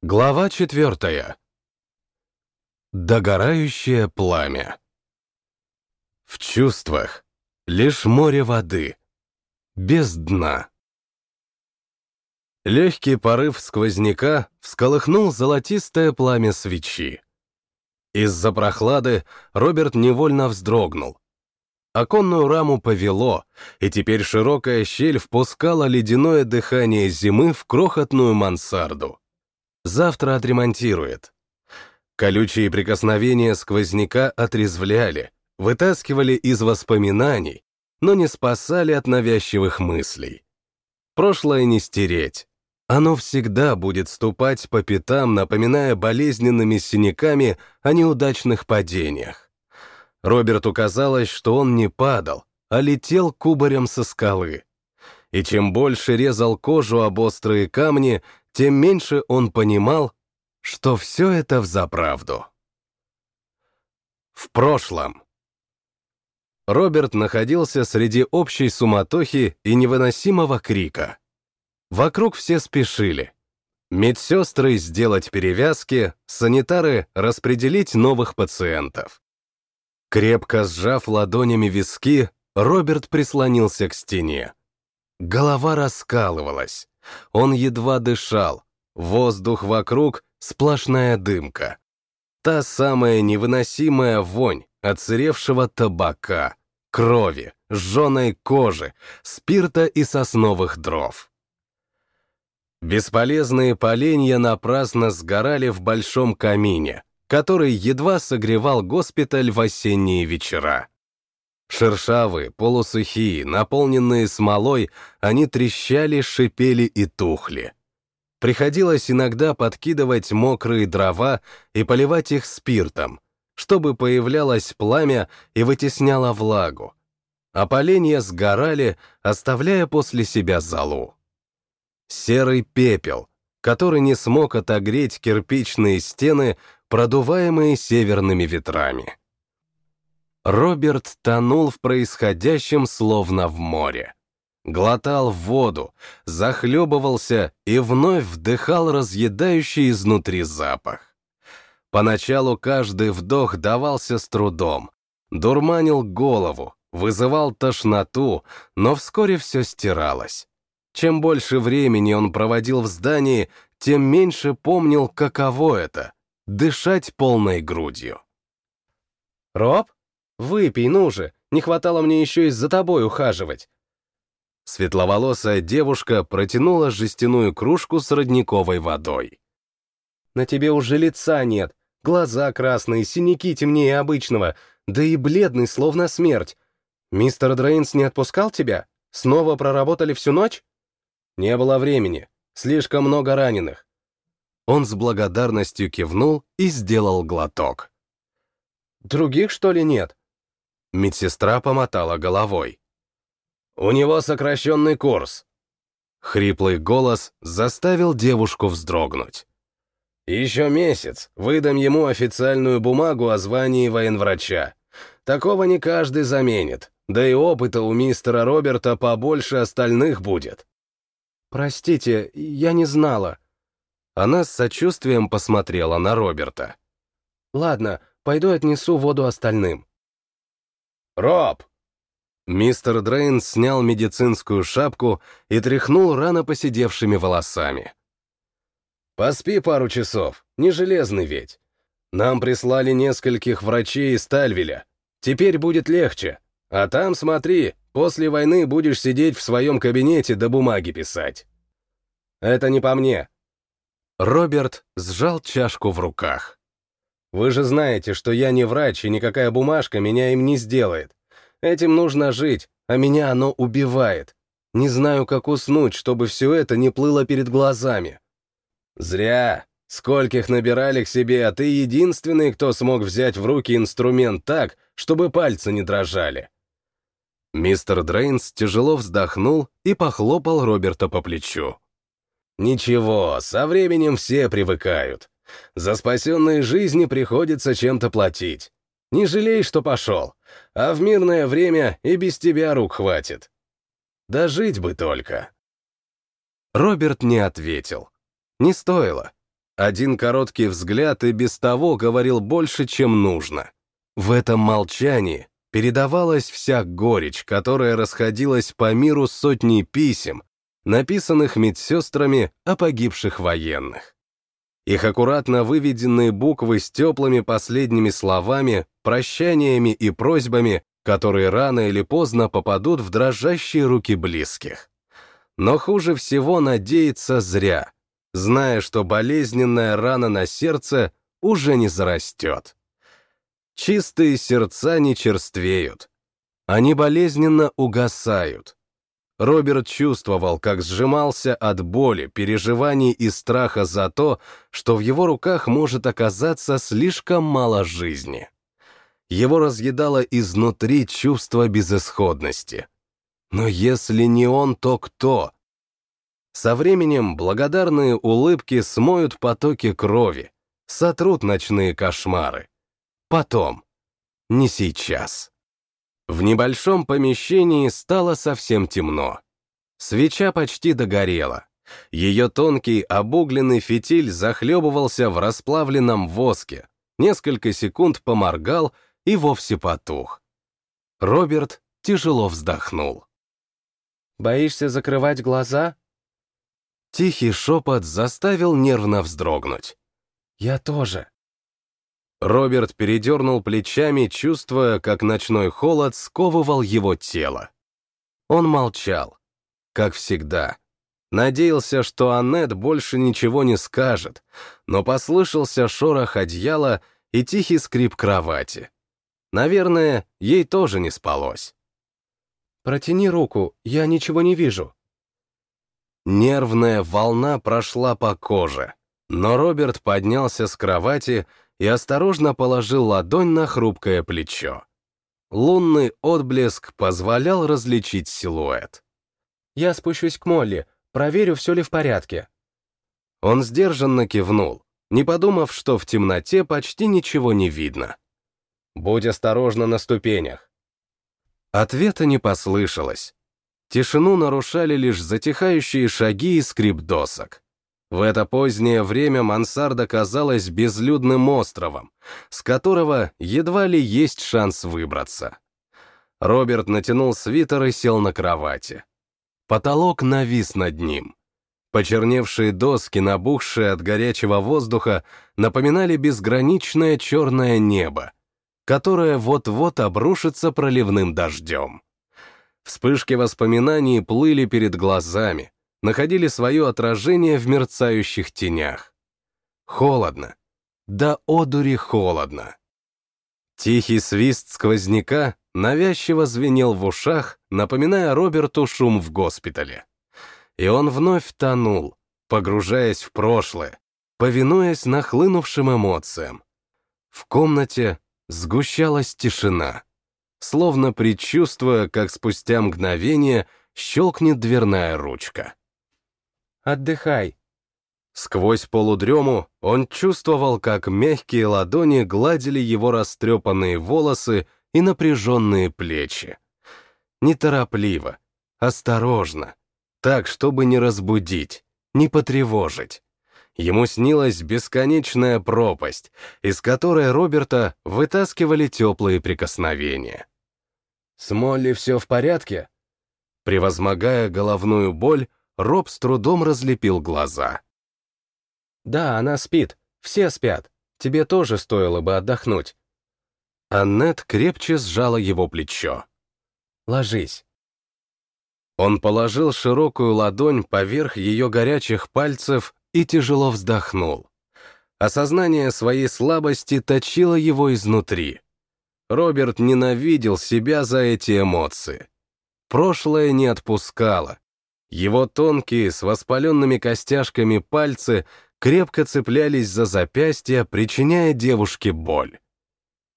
Глава четвертая. Догорающее пламя. В чувствах лишь море воды, без дна. Легкий порыв сквозняка всколыхнул золотистое пламя свечи. Из-за прохлады Роберт невольно вздрогнул. Оконную раму повело, и теперь широкая щель впускала ледяное дыхание зимы в крохотную мансарду. Завтра отремонтирует. Колючие прикосновения сквозняка отрезвляли, вытаскивали из воспоминаний, но не спасали от навязчивых мыслей. Прошлое не стереть. Оно всегда будет ступать по пятам, напоминая болезненными синяками о неудачных падениях. Роберту казалось, что он не падал, а летел кубарем со скалы. И чем больше резал кожу об острые камни, тем меньше он понимал, что все это взаправду. В прошлом. Роберт находился среди общей суматохи и невыносимого крика. Вокруг все спешили. Медсестры сделать перевязки, санитары распределить новых пациентов. Крепко сжав ладонями виски, Роберт прислонился к стене. Голова раскалывалась. Он едва дышал. Воздух вокруг — сплошная дымка. Та самая невыносимая вонь отсыревшего табака, крови, жженой кожи, спирта и сосновых дров. Бесполезные поленья напрасно сгорали в большом камине, который едва согревал госпиталь в осенние вечера. Шершавые, полусухие, наполненные смолой, они трещали, шипели и тухли. Приходилось иногда подкидывать мокрые дрова и поливать их спиртом, чтобы появлялось пламя и вытесняло влагу. А поленья сгорали, оставляя после себя золу серый пепел, который не смог отогреть кирпичные стены, продуваемые северными ветрами. Роберт тонул в происходящем словно в море. Глотал воду, захлебывался и вновь вдыхал разъедающий изнутри запах. Поначалу каждый вдох давался с трудом, дурманил голову, вызывал тошноту, но вскоре все стиралось. Чем больше времени он проводил в здании, тем меньше помнил, каково это — дышать полной грудью. «Роб, выпей, ну же, не хватало мне еще и за тобой ухаживать». Светловолосая девушка протянула жестяную кружку с родниковой водой. «На тебе уже лица нет, глаза красные, синяки темнее обычного, да и бледный, словно смерть. Мистер Дрейнс не отпускал тебя? Снова проработали всю ночь?» Не было времени. Слишком много раненых. Он с благодарностью кивнул и сделал глоток. «Других, что ли, нет?» Медсестра помотала головой. «У него сокращенный курс». Хриплый голос заставил девушку вздрогнуть. «Еще месяц. Выдам ему официальную бумагу о звании военврача. Такого не каждый заменит. Да и опыта у мистера Роберта побольше остальных будет. «Простите, я не знала». Она с сочувствием посмотрела на Роберта. «Ладно, пойду отнесу воду остальным». «Роб!» Мистер Дрейн снял медицинскую шапку и тряхнул рано посидевшими волосами. «Поспи пару часов, не железный ведь. Нам прислали нескольких врачей из Тальвеля. Теперь будет легче. А там, смотри, После войны будешь сидеть в своем кабинете до бумаги писать. Это не по мне. Роберт сжал чашку в руках. Вы же знаете, что я не врач, и никакая бумажка меня им не сделает. Этим нужно жить, а меня оно убивает. Не знаю, как уснуть, чтобы все это не плыло перед глазами. Зря. Скольких набирали к себе, а ты единственный, кто смог взять в руки инструмент так, чтобы пальцы не дрожали. Мистер Дрейнс тяжело вздохнул и похлопал Роберта по плечу. «Ничего, со временем все привыкают. За спасенные жизни приходится чем-то платить. Не жалей, что пошел, а в мирное время и без тебя рук хватит. Да жить бы только». Роберт не ответил. Не стоило. один короткий взгляд и без того говорил больше, чем нужно. В этом молчании передавалась вся горечь, которая расходилась по миру сотней писем, написанных медсестрами о погибших военных. Их аккуратно выведенные буквы с теплыми последними словами, прощаниями и просьбами, которые рано или поздно попадут в дрожащие руки близких. Но хуже всего надеяться зря, зная, что болезненная рана на сердце уже не зарастет. Чистые сердца не черствеют. Они болезненно угасают. Роберт чувствовал, как сжимался от боли, переживаний и страха за то, что в его руках может оказаться слишком мало жизни. Его разъедало изнутри чувство безысходности. Но если не он, то кто? Со временем благодарные улыбки смоют потоки крови, сотрут ночные кошмары. Потом. Не сейчас. В небольшом помещении стало совсем темно. Свеча почти догорела. Ее тонкий обугленный фитиль захлебывался в расплавленном воске, несколько секунд поморгал и вовсе потух. Роберт тяжело вздохнул. «Боишься закрывать глаза?» Тихий шепот заставил нервно вздрогнуть. «Я тоже». Роберт передернул плечами, чувствуя, как ночной холод сковывал его тело. Он молчал, как всегда. Надеялся, что Аннет больше ничего не скажет, но послышался шорох одеяла и тихий скрип кровати. Наверное, ей тоже не спалось. «Протяни руку, я ничего не вижу». Нервная волна прошла по коже, но Роберт поднялся с кровати и осторожно положил ладонь на хрупкое плечо. Лунный отблеск позволял различить силуэт. «Я спущусь к Молли, проверю, все ли в порядке». Он сдержанно кивнул, не подумав, что в темноте почти ничего не видно. «Будь осторожна на ступенях». Ответа не послышалось. Тишину нарушали лишь затихающие шаги и скрип досок. В это позднее время мансарда казалась безлюдным островом, с которого едва ли есть шанс выбраться. Роберт натянул свитер и сел на кровати. Потолок навис над ним. Почерневшие доски, набухшие от горячего воздуха, напоминали безграничное черное небо, которое вот-вот обрушится проливным дождем. Вспышки воспоминаний плыли перед глазами, находили свое отражение в мерцающих тенях. Холодно. Да одури холодно. Тихий свист сквозняка навязчиво звенел в ушах, напоминая Роберту шум в госпитале. И он вновь тонул, погружаясь в прошлое, повинуясь нахлынувшим эмоциям. В комнате сгущалась тишина, словно предчувствуя, как спустя мгновение щелкнет дверная ручка. Отдыхай». Сквозь полудрему он чувствовал, как мягкие ладони гладили его растрепанные волосы и напряженные плечи. Неторопливо, осторожно, так, чтобы не разбудить, не потревожить. Ему снилась бесконечная пропасть, из которой Роберта вытаскивали теплые прикосновения. «С Молли все в порядке?» Превозмогая головную боль, Роб с трудом разлепил глаза. «Да, она спит. Все спят. Тебе тоже стоило бы отдохнуть». Аннет крепче сжала его плечо. «Ложись». Он положил широкую ладонь поверх ее горячих пальцев и тяжело вздохнул. Осознание своей слабости точило его изнутри. Роберт ненавидел себя за эти эмоции. Прошлое не отпускало, его тонкие, с воспаленными костяшками пальцы крепко цеплялись за запястья, причиняя девушке боль.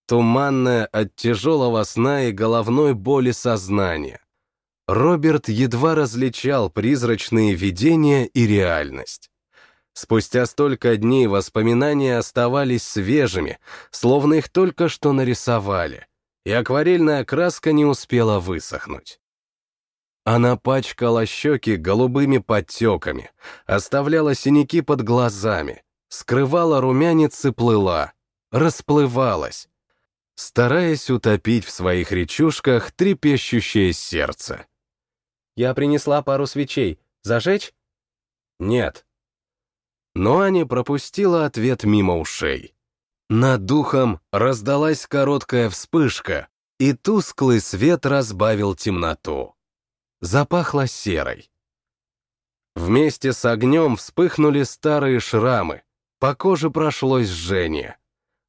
Туманное от тяжелого сна и головной боли сознание. Роберт едва различал призрачные видения и реальность. Спустя столько дней воспоминания оставались свежими, словно их только что нарисовали, и акварельная краска не успела высохнуть. Она пачкала щеки голубыми подтеками, оставляла синяки под глазами, скрывала румянец и плыла, расплывалась, стараясь утопить в своих речушках трепещущее сердце. «Я принесла пару свечей. Зажечь?» «Нет». Но Аня пропустила ответ мимо ушей. Над духом раздалась короткая вспышка, и тусклый свет разбавил темноту. Запахло серой. Вместе с огнем вспыхнули старые шрамы, по коже прошлось жжение.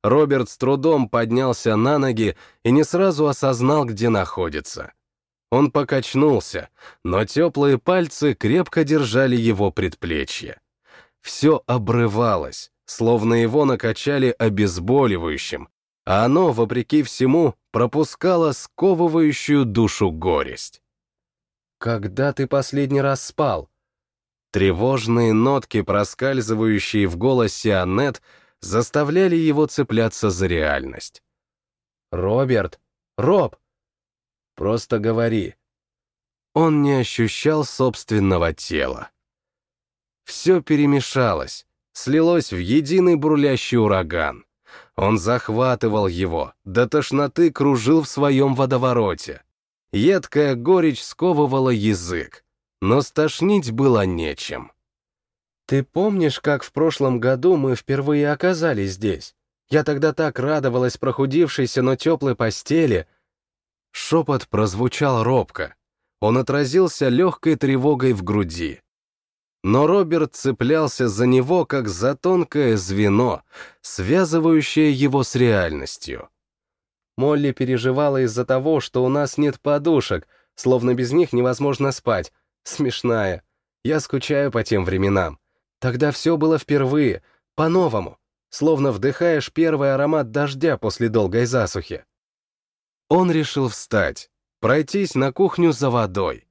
Роберт с трудом поднялся на ноги и не сразу осознал, где находится. Он покачнулся, но теплые пальцы крепко держали его предплечье. Все обрывалось, словно его накачали обезболивающим, а оно, вопреки всему, пропускало сковывающую душу горесть. «Когда ты последний раз спал?» Тревожные нотки, проскальзывающие в голосе Аннет, заставляли его цепляться за реальность. «Роберт! Роб! Просто говори!» Он не ощущал собственного тела. Все перемешалось, слилось в единый бурлящий ураган. Он захватывал его, до тошноты кружил в своем водовороте. Едкая горечь сковывала язык, но стошнить было нечем. «Ты помнишь, как в прошлом году мы впервые оказались здесь? Я тогда так радовалась прохудившейся, но теплой постели». Шепот прозвучал робко. Он отразился легкой тревогой в груди но Роберт цеплялся за него как за тонкое звено, связывающее его с реальностью. Молли переживала из-за того, что у нас нет подушек, словно без них невозможно спать. Смешная. Я скучаю по тем временам. Тогда все было впервые, по-новому, словно вдыхаешь первый аромат дождя после долгой засухи. Он решил встать, пройтись на кухню за водой.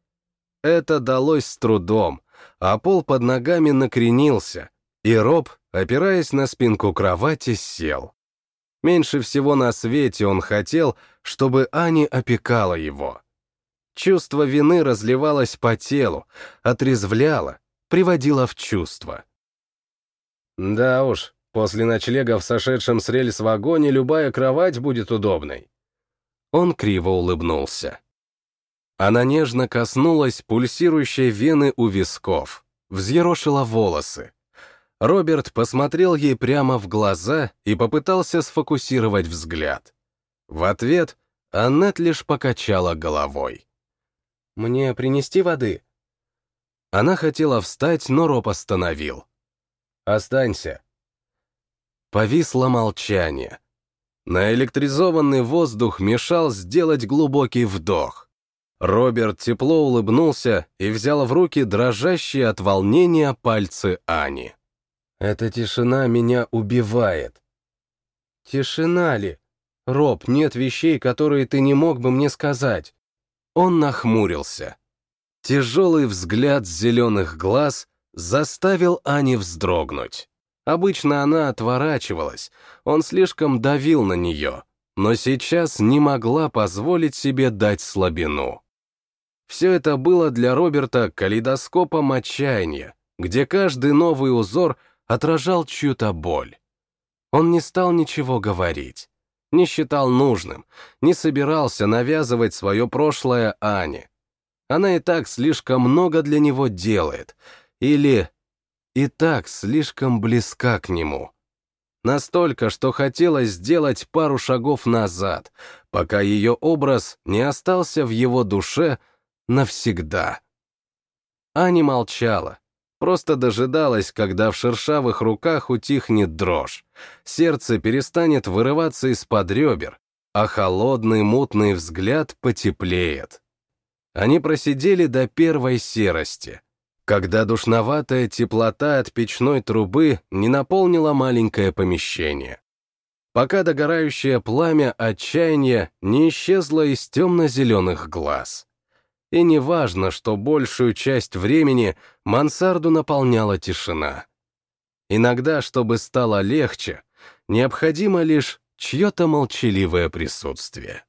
Это далось с трудом, а пол под ногами накренился, и Роб, опираясь на спинку кровати, сел. Меньше всего на свете он хотел, чтобы Ани опекала его. Чувство вины разливалось по телу, отрезвляло, приводило в чувство. Да уж, после ночлега в сошедшем с рельс вагоне любая кровать будет удобной. Он криво улыбнулся. Она нежно коснулась пульсирующей вены у висков, взъерошила волосы. Роберт посмотрел ей прямо в глаза и попытался сфокусировать взгляд. В ответ Аннет лишь покачала головой. «Мне принести воды?» Она хотела встать, но Роб остановил. «Останься». Повисло молчание. Наэлектризованный воздух мешал сделать глубокий вдох. Роберт тепло улыбнулся и взял в руки дрожащие от волнения пальцы Ани. «Эта тишина меня убивает». «Тишина ли? Роб, нет вещей, которые ты не мог бы мне сказать». Он нахмурился. Тяжелый взгляд зеленых глаз заставил Ани вздрогнуть. Обычно она отворачивалась, он слишком давил на нее, но сейчас не могла позволить себе дать слабину. Все это было для Роберта калейдоскопом отчаяния, где каждый новый узор отражал чью-то боль. Он не стал ничего говорить, не считал нужным, не собирался навязывать свое прошлое Ане. Она и так слишком много для него делает, или и так слишком близка к нему. Настолько, что хотелось сделать пару шагов назад, пока ее образ не остался в его душе — навсегда. Аня молчала, просто дожидалась, когда в шершавых руках утихнет дрожь, сердце перестанет вырываться из-под ребер, а холодный мутный взгляд потеплеет. Они просидели до первой серости, когда душноватая теплота от печной трубы не наполнила маленькое помещение. Пока догорающее пламя отчаяния не исчезло из темно-зеленых глаз. И не важно, что большую часть времени мансарду наполняла тишина. Иногда, чтобы стало легче, необходимо лишь чье-то молчаливое присутствие.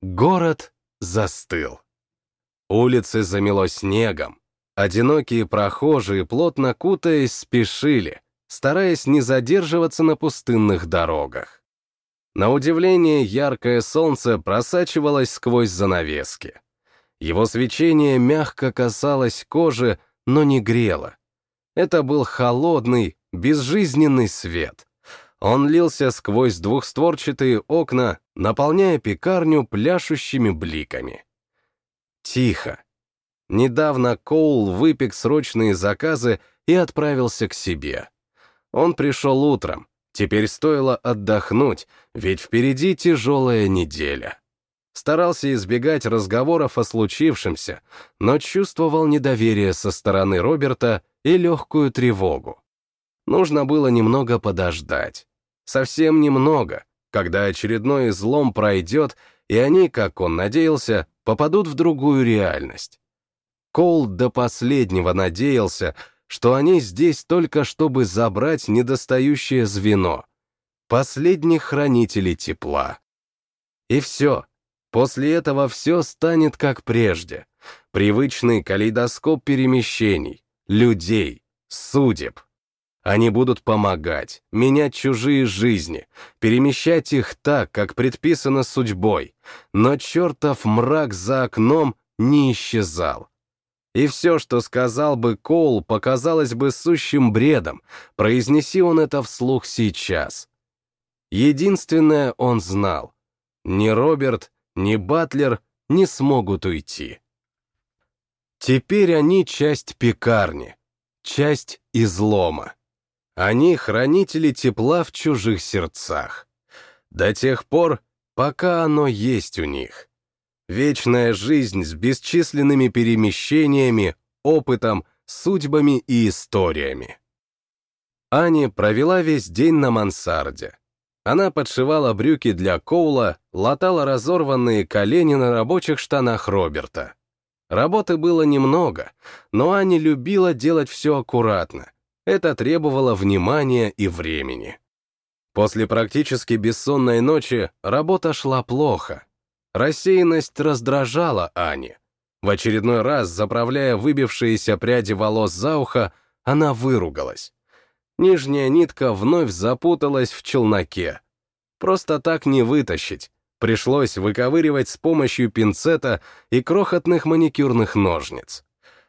Город застыл. Улицы замело снегом. Одинокие прохожие, плотно кутаясь, спешили, стараясь не задерживаться на пустынных дорогах. На удивление, яркое солнце просачивалось сквозь занавески. Его свечение мягко касалось кожи, но не грело. Это был холодный, безжизненный свет. Он лился сквозь двухстворчатые окна, наполняя пекарню пляшущими бликами. Тихо. Недавно Коул выпек срочные заказы и отправился к себе. Он пришел утром, теперь стоило отдохнуть, ведь впереди тяжелая неделя. Старался избегать разговоров о случившемся, но чувствовал недоверие со стороны Роберта и легкую тревогу. Нужно было немного подождать. Совсем немного, когда очередной излом пройдет, и они, как он надеялся, попадут в другую реальность. Коул до последнего надеялся, что они здесь только чтобы забрать недостающее звено, последних хранителей тепла. И все. После этого все станет как прежде. Привычный калейдоскоп перемещений, людей, судеб. Они будут помогать, менять чужие жизни, перемещать их так, как предписано судьбой, но чертов мрак за окном не исчезал. И все, что сказал бы Коул, показалось бы сущим бредом, произнеси он это вслух сейчас. Единственное он знал. Ни Роберт, ни Батлер не смогут уйти. Теперь они часть пекарни, часть излома. Они хранители тепла в чужих сердцах. До тех пор, пока оно есть у них. Вечная жизнь с бесчисленными перемещениями, опытом, судьбами и историями. Ани провела весь день на мансарде. Она подшивала брюки для Коула, латала разорванные колени на рабочих штанах Роберта. Работы было немного, но Ани любила делать все аккуратно. Это требовало внимания и времени. После практически бессонной ночи работа шла плохо, Рассеянность раздражала Ани. В очередной раз, заправляя выбившиеся пряди волос за ухо, она выругалась. Нижняя нитка вновь запуталась в челноке. Просто так не вытащить. Пришлось выковыривать с помощью пинцета и крохотных маникюрных ножниц.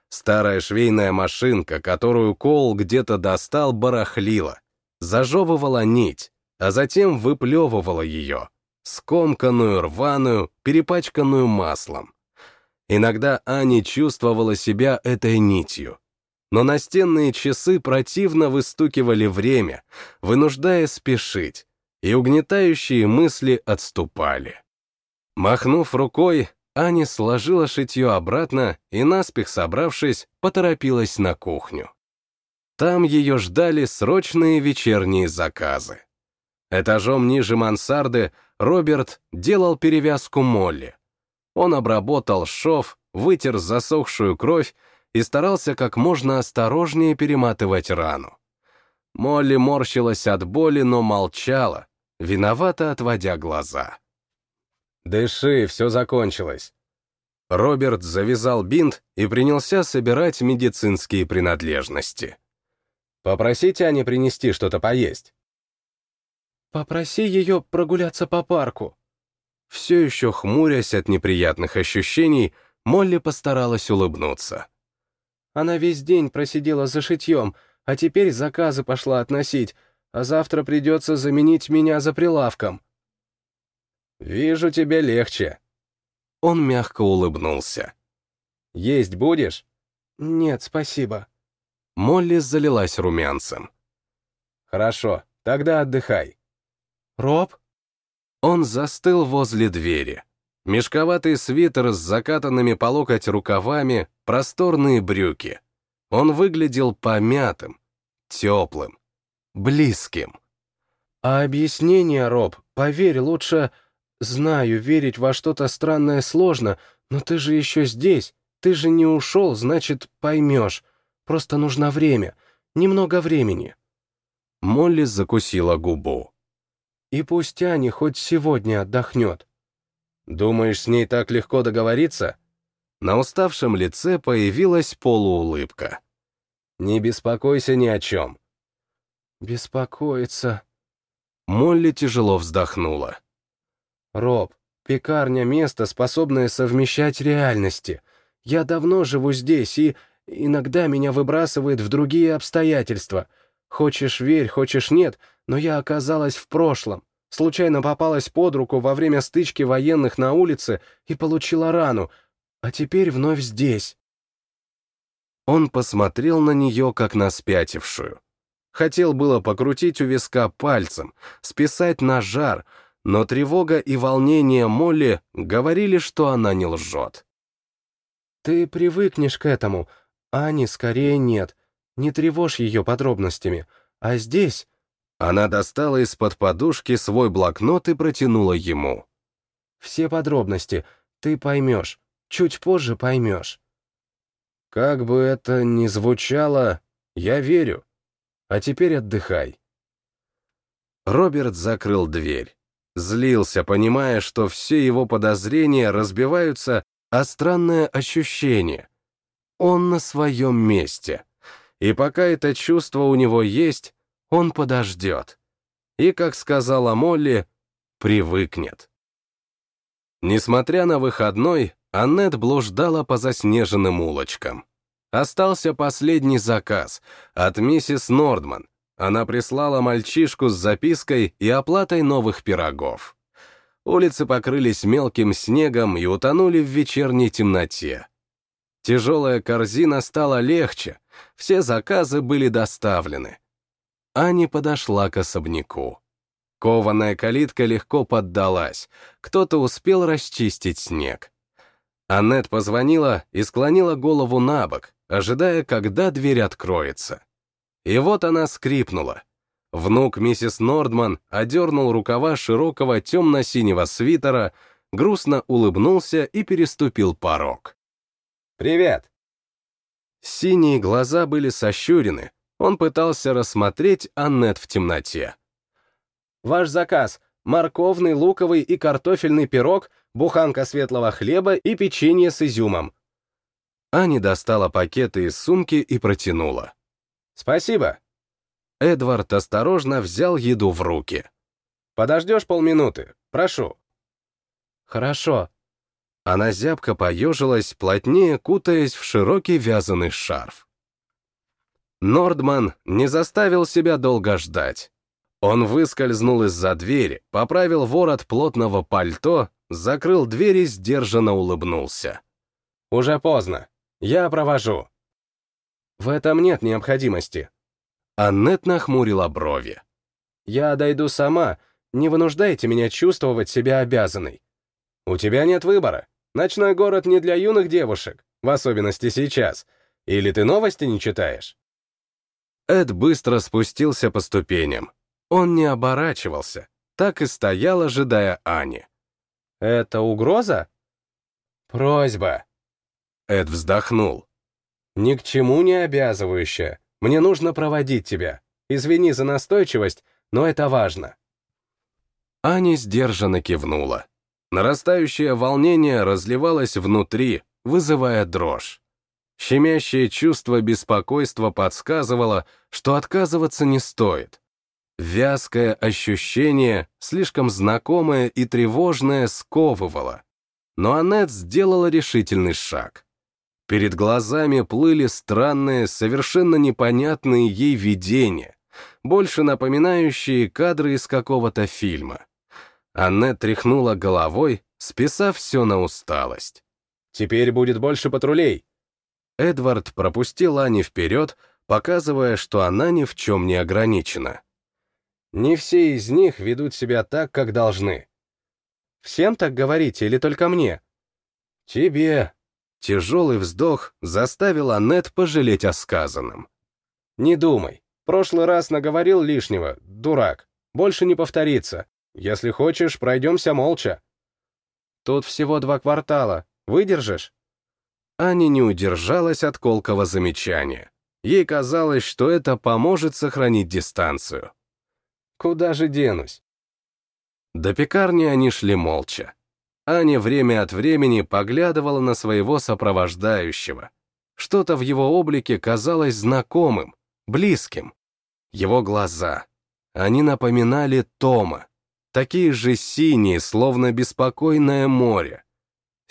Старая швейная машинка, которую Кол где-то достал, барахлила. Зажевывала нить, а затем выплевывала ее скомканную, рваную, перепачканную маслом. Иногда Ани чувствовала себя этой нитью. Но настенные часы противно выстукивали время, вынуждая спешить, и угнетающие мысли отступали. Махнув рукой, Аня сложила шитье обратно и, наспех собравшись, поторопилась на кухню. Там ее ждали срочные вечерние заказы. Этажом ниже мансарды Роберт делал перевязку Молли. Он обработал шов, вытер засохшую кровь и старался как можно осторожнее перематывать рану. Молли морщилась от боли, но молчала, виновато отводя глаза. «Дыши, все закончилось». Роберт завязал бинт и принялся собирать медицинские принадлежности. «Попросите Ане принести что-то поесть». «Попроси ее прогуляться по парку». Все еще хмурясь от неприятных ощущений, Молли постаралась улыбнуться. Она весь день просидела за шитьем, а теперь заказы пошла относить, а завтра придется заменить меня за прилавком. «Вижу, тебе легче». Он мягко улыбнулся. «Есть будешь?» «Нет, спасибо». Молли залилась румянцем. «Хорошо, тогда отдыхай. «Роб?» Он застыл возле двери. Мешковатый свитер с закатанными по локоть рукавами, просторные брюки. Он выглядел помятым, теплым, близким. «А объяснение, Роб, поверь, лучше... Знаю, верить во что-то странное сложно, но ты же еще здесь. Ты же не ушел, значит, поймешь. Просто нужно время. Немного времени». Молли закусила губу. И пусть Аня хоть сегодня отдохнет. Думаешь, с ней так легко договориться? На уставшем лице появилась полуулыбка. Не беспокойся ни о чем. Беспокоится. Молли тяжело вздохнула. Роб, пекарня — место, способное совмещать реальности. Я давно живу здесь, и иногда меня выбрасывает в другие обстоятельства. Хочешь верь, хочешь нет, но я оказалась в прошлом. Случайно попалась под руку во время стычки военных на улице и получила рану, а теперь вновь здесь. Он посмотрел на нее, как на спятившую. Хотел было покрутить у виска пальцем, списать на жар, но тревога и волнение Молли говорили, что она не лжет. «Ты привыкнешь к этому, Ани скорее нет. Не тревожь ее подробностями. А здесь...» Она достала из-под подушки свой блокнот и протянула ему. «Все подробности. Ты поймешь. Чуть позже поймешь». Как бы это ни звучало, я верю. А теперь отдыхай. Роберт закрыл дверь. Злился, понимая, что все его подозрения разбиваются о странное ощущение. Он на своем месте. И пока это чувство у него есть, он подождет. И, как сказала Молли, привыкнет. Несмотря на выходной, Аннет блуждала по заснеженным улочкам. Остался последний заказ от миссис Нордман. Она прислала мальчишку с запиской и оплатой новых пирогов. Улицы покрылись мелким снегом и утонули в вечерней темноте. Тяжелая корзина стала легче, все заказы были доставлены. Ани подошла к особняку. Кованая калитка легко поддалась, кто-то успел расчистить снег. Аннет позвонила и склонила голову на бок, ожидая, когда дверь откроется. И вот она скрипнула. Внук миссис Нордман одернул рукава широкого темно-синего свитера, грустно улыбнулся и переступил порог. «Привет!» Синие глаза были сощурены, он пытался рассмотреть Аннет в темноте. «Ваш заказ — морковный, луковый и картофельный пирог, буханка светлого хлеба и печенье с изюмом. Ани достала пакеты из сумки и протянула. «Спасибо». Эдвард осторожно взял еду в руки. «Подождешь полминуты? Прошу». «Хорошо». Она зябко поежилась, плотнее кутаясь в широкий вязаный шарф. Нордман не заставил себя долго ждать. Он выскользнул из-за двери, поправил ворот плотного пальто, закрыл дверь и сдержанно улыбнулся. «Уже поздно. Я провожу». «В этом нет необходимости». Аннет нахмурила брови. «Я дойду сама. Не вынуждайте меня чувствовать себя обязанной. У тебя нет выбора. Ночной город не для юных девушек, в особенности сейчас. Или ты новости не читаешь?» Эд быстро спустился по ступеням. Он не оборачивался, так и стоял, ожидая Ани. «Это угроза?» «Просьба», Эд вздохнул. «Ни к чему не обязывающая. Мне нужно проводить тебя. Извини за настойчивость, но это важно». Аня сдержанно кивнула. Нарастающее волнение разливалось внутри, вызывая дрожь. Щемящее чувство беспокойства подсказывало, что отказываться не стоит. Вязкое ощущение, слишком знакомое и тревожное, сковывало. Но Аннет сделала решительный шаг. Перед глазами плыли странные, совершенно непонятные ей видения, больше напоминающие кадры из какого-то фильма. Аннет тряхнула головой, списав все на усталость. «Теперь будет больше патрулей!» Эдвард пропустил Ани вперед, показывая, что она ни в чем не ограничена. «Не все из них ведут себя так, как должны. Всем так говорите или только мне?» «Тебе», Тяжелый вздох заставил Аннет пожалеть о сказанном. «Не думай. Прошлый раз наговорил лишнего, дурак. Больше не повторится. Если хочешь, пройдемся молча». «Тут всего два квартала. Выдержишь?» Аня не удержалась от колкого замечания. Ей казалось, что это поможет сохранить дистанцию. «Куда же денусь?» До пекарни они шли молча. Аня время от времени поглядывала на своего сопровождающего. Что-то в его облике казалось знакомым, близким. его глаза. Они напоминали Тома, такие же синие, словно беспокойное море.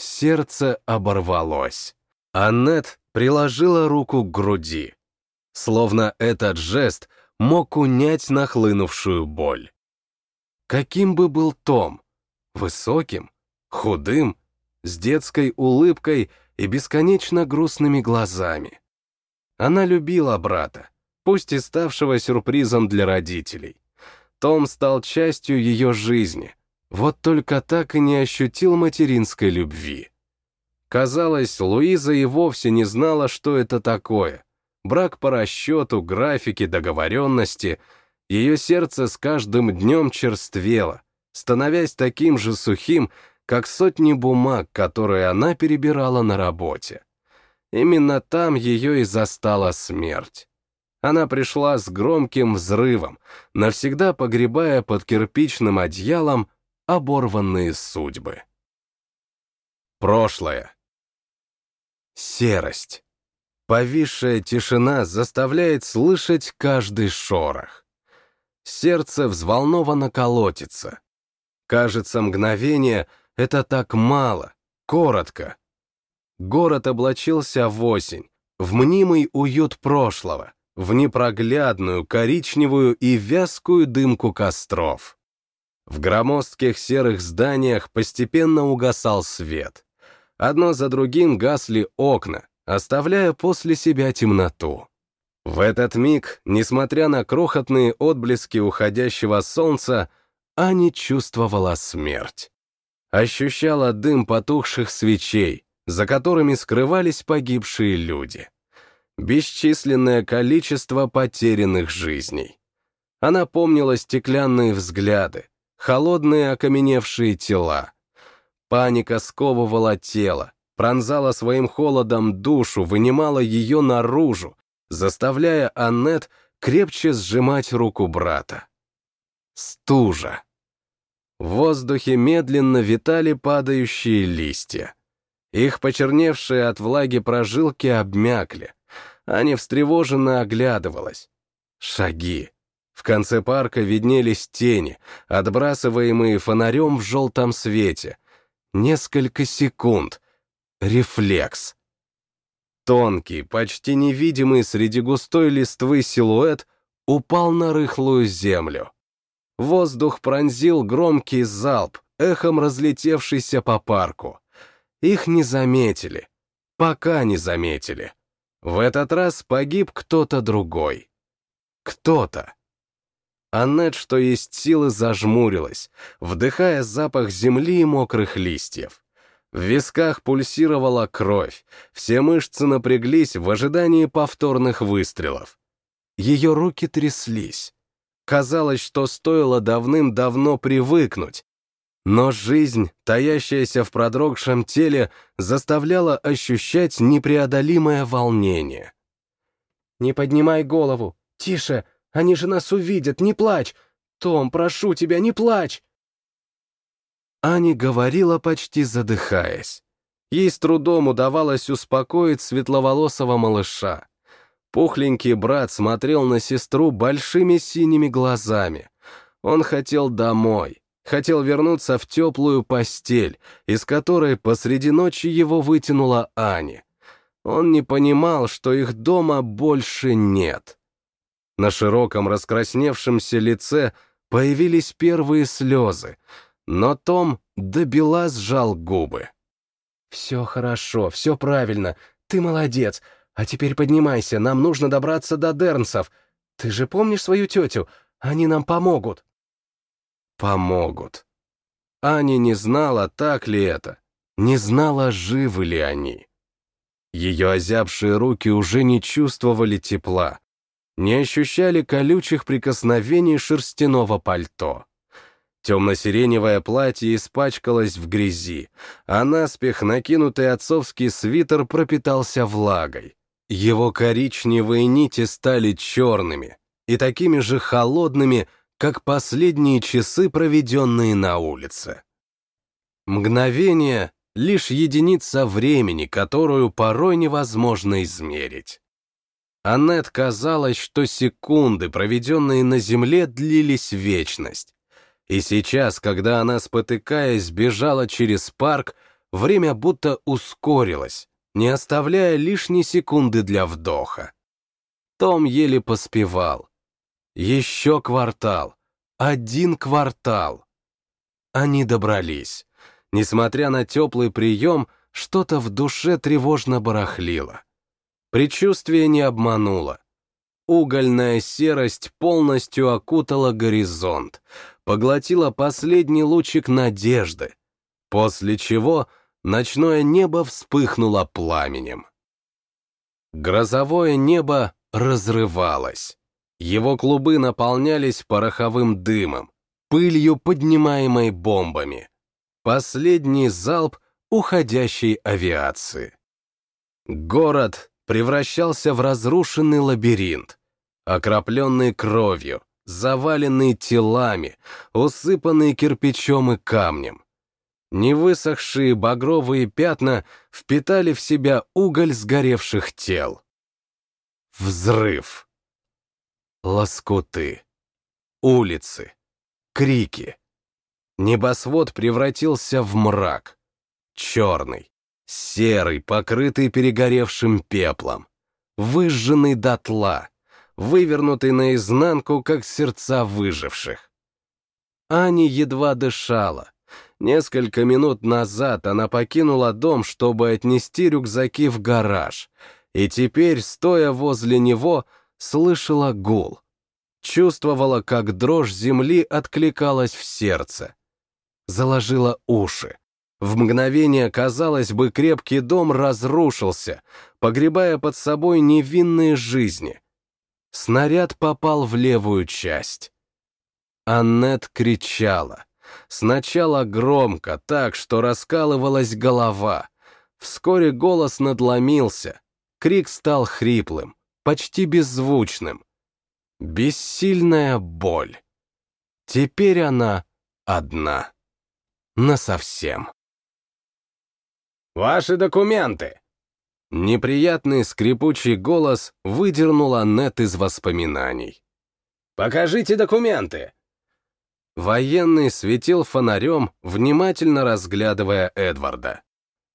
Сердце оборвалось. Аннет приложила руку к груди, словно этот жест мог унять нахлынувшую боль. Каким бы был Том? Высоким? Худым? С детской улыбкой и бесконечно грустными глазами. Она любила брата, пусть и ставшего сюрпризом для родителей. Том стал частью ее жизни, вот только так и не ощутил материнской любви. Казалось, Луиза и вовсе не знала, что это такое. Брак по расчету, графики, договоренности. Ее сердце с каждым днем черствело, становясь таким же сухим, как сотни бумаг, которые она перебирала на работе. Именно там ее и застала смерть. Она пришла с громким взрывом, навсегда погребая под кирпичным одеялом оборванные судьбы. Прошлое. Серость. Повисшая тишина заставляет слышать каждый шорох. Сердце взволнованно колотится. Кажется, мгновение — это так мало, коротко. Город облачился в осень, в мнимый уют прошлого, в непроглядную коричневую и вязкую дымку костров. В громоздких серых зданиях постепенно угасал свет. Одно за другим гасли окна, оставляя после себя темноту. В этот миг, несмотря на крохотные отблески уходящего солнца, Ани чувствовала смерть. Ощущала дым потухших свечей, за которыми скрывались погибшие люди. Бесчисленное количество потерянных жизней. Она помнила стеклянные взгляды, холодные окаменевшие тела. Паника сковывала тело, пронзала своим холодом душу, вынимала ее наружу, заставляя Аннет крепче сжимать руку брата. Стужа. В воздухе медленно витали падающие листья. Их почерневшие от влаги прожилки обмякли. Аня встревоженно оглядывалась. Шаги. В конце парка виднелись тени, отбрасываемые фонарем в желтом свете. Несколько секунд. Рефлекс. Тонкий, почти невидимый среди густой листвы силуэт упал на рыхлую землю. Воздух пронзил громкий залп, эхом разлетевшийся по парку. Их не заметили. Пока не заметили. В этот раз погиб кто-то другой. Кто-то. Аннет, что есть силы, зажмурилась, вдыхая запах земли и мокрых листьев. В висках пульсировала кровь, все мышцы напряглись в ожидании повторных выстрелов. Ее руки тряслись. Казалось, что стоило давным-давно привыкнуть. Но жизнь, таящаяся в продрогшем теле, заставляла ощущать непреодолимое волнение. «Не поднимай голову! Тише! Они же нас увидят! Не плачь! Том, прошу тебя, не плачь!» Аня говорила, почти задыхаясь. Ей с трудом удавалось успокоить светловолосого малыша. Пухленький брат смотрел на сестру большими синими глазами. Он хотел домой, хотел вернуться в теплую постель, из которой посреди ночи его вытянула Аня. Он не понимал, что их дома больше нет. На широком раскрасневшемся лице появились первые слезы, но Том добила сжал губы. «Все хорошо, все правильно, ты молодец, а теперь поднимайся, нам нужно добраться до Дернсов. Ты же помнишь свою тетю? Они нам помогут». Помогут. Аня не знала, так ли это, не знала, живы ли они. Ее озябшие руки уже не чувствовали тепла, не ощущали колючих прикосновений шерстяного пальто. Темно-сиреневое платье испачкалось в грязи, а наспех накинутый отцовский свитер пропитался влагой. Его коричневые нити стали черными и такими же холодными, как последние часы, проведенные на улице. Мгновение — лишь единица времени, которую порой невозможно измерить. Аннет казалось, что секунды, проведенные на земле, длились вечность. И сейчас, когда она, спотыкаясь, бежала через парк, время будто ускорилось, не оставляя лишней секунды для вдоха. Том еле поспевал. Еще квартал. Один квартал. Они добрались. Несмотря на теплый прием, что-то в душе тревожно барахлило. Предчувствие не обмануло. Угольная серость полностью окутала горизонт, поглотила последний лучик надежды, после чего ночное небо вспыхнуло пламенем. Грозовое небо разрывалось. Его клубы наполнялись пороховым дымом, пылью, поднимаемой бомбами. Последний залп уходящей авиации. Город превращался в разрушенный лабиринт, окропленный кровью, заваленный телами, усыпанный кирпичом и камнем. Невысохшие багровые пятна впитали в себя уголь сгоревших тел. Взрыв. Лоскуты. Улицы. Крики. Небосвод превратился в мрак. Черный, серый, покрытый перегоревшим пеплом. Выжженный дотла, вывернутый наизнанку, как сердца выживших. Аня едва дышала. Несколько минут назад она покинула дом, чтобы отнести рюкзаки в гараж, и теперь, стоя возле него, слышала гул. Чувствовала, как дрожь земли откликалась в сердце. Заложила уши. В мгновение, казалось бы, крепкий дом разрушился, погребая под собой невинные жизни. Снаряд попал в левую часть. Аннет кричала. Сначала громко, так, что раскалывалась голова. Вскоре голос надломился. Крик стал хриплым, почти беззвучным. Бессильная боль. Теперь она одна. Насовсем. «Ваши документы!» Неприятный скрипучий голос выдернул Аннет из воспоминаний. «Покажите документы!» Военный светил фонарем, внимательно разглядывая Эдварда.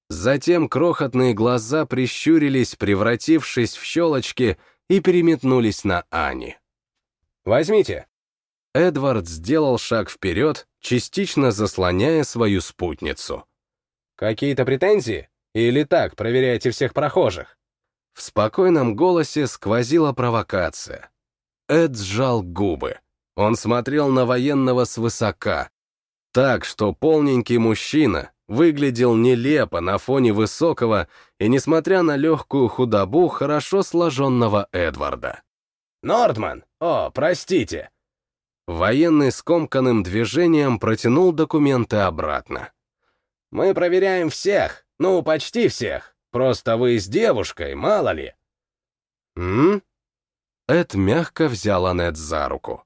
Затем крохотные глаза прищурились, превратившись в щелочки, и переметнулись на Ани. «Возьмите!» Эдвард сделал шаг вперед, частично заслоняя свою спутницу. «Какие-то претензии?» Или так, проверяете всех прохожих?» В спокойном голосе сквозила провокация. Эд сжал губы. Он смотрел на военного свысока, так, что полненький мужчина выглядел нелепо на фоне высокого и, несмотря на легкую худобу, хорошо сложенного Эдварда. «Нордман! О, простите!» Военный скомканным движением протянул документы обратно. «Мы проверяем всех, ну, почти всех. Просто вы с девушкой, мало ли. М? Эд мягко взял Аннет за руку.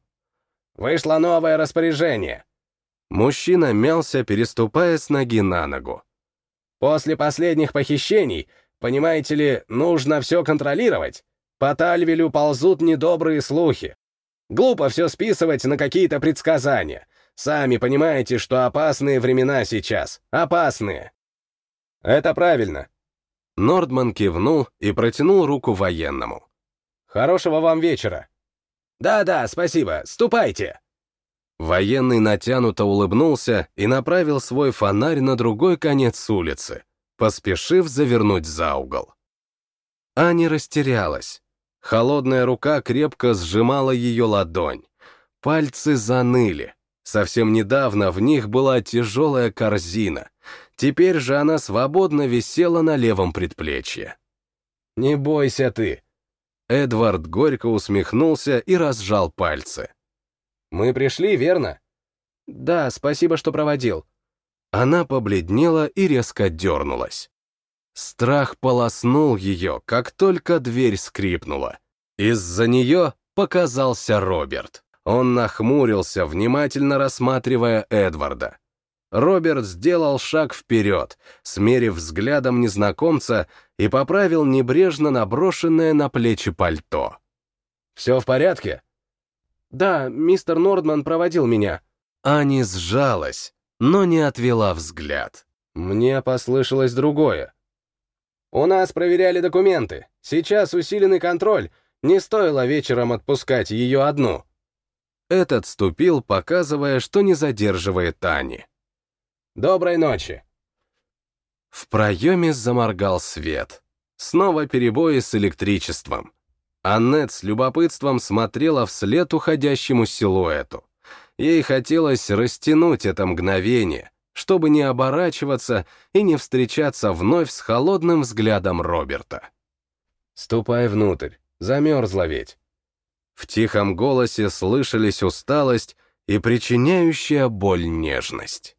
Вышло новое распоряжение. Мужчина мялся, переступая с ноги на ногу. После последних похищений, понимаете ли, нужно все контролировать. По Тальвелю ползут недобрые слухи. Глупо все списывать на какие-то предсказания. Сами понимаете, что опасные времена сейчас. Опасные. «Это правильно». Нордман кивнул и протянул руку военному. «Хорошего вам вечера». «Да-да, спасибо, ступайте». Военный натянуто улыбнулся и направил свой фонарь на другой конец улицы, поспешив завернуть за угол. Аня растерялась. Холодная рука крепко сжимала ее ладонь. Пальцы заныли. Совсем недавно в них была тяжелая корзина, Теперь же она свободно висела на левом предплечье. «Не бойся ты!» Эдвард горько усмехнулся и разжал пальцы. «Мы пришли, верно?» «Да, спасибо, что проводил». Она побледнела и резко дернулась. Страх полоснул ее, как только дверь скрипнула. Из-за нее показался Роберт. Он нахмурился, внимательно рассматривая Эдварда. Роберт сделал шаг вперед, смерив взглядом незнакомца и поправил небрежно наброшенное на плечи пальто. «Все в порядке?» «Да, мистер Нордман проводил меня». Ани сжалась, но не отвела взгляд. Мне послышалось другое. «У нас проверяли документы. Сейчас усиленный контроль. Не стоило вечером отпускать ее одну». Этот ступил, показывая, что не задерживает Ани. «Доброй ночи». В проеме заморгал свет. Снова перебои с электричеством. Аннет с любопытством смотрела вслед уходящему силуэту. Ей хотелось растянуть это мгновение, чтобы не оборачиваться и не встречаться вновь с холодным взглядом Роберта. «Ступай внутрь, замерзла ведь». В тихом голосе слышались усталость и причиняющая боль нежность.